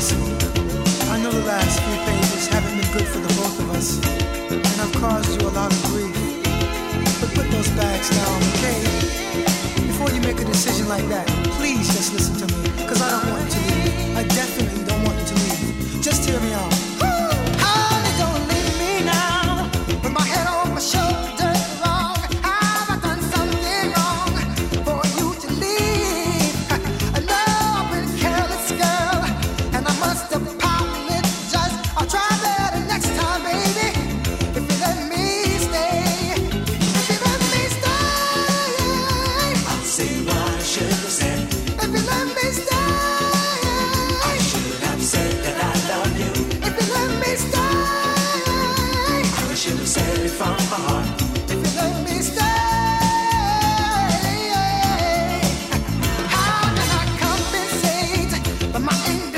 I know the last few pages haven't been good for the both of us, and I've caused you a lot of grief. But put those bags down, okay? Before you make a decision like that, please just listen to me, because I don't want to. my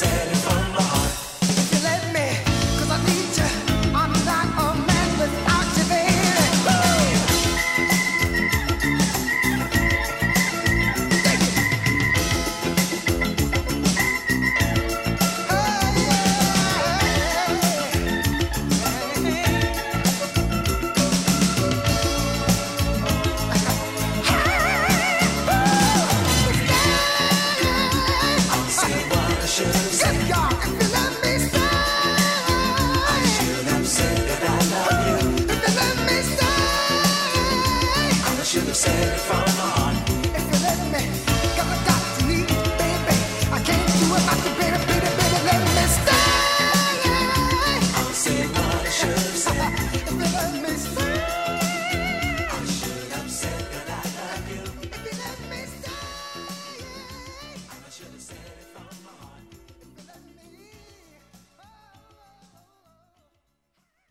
satisfied.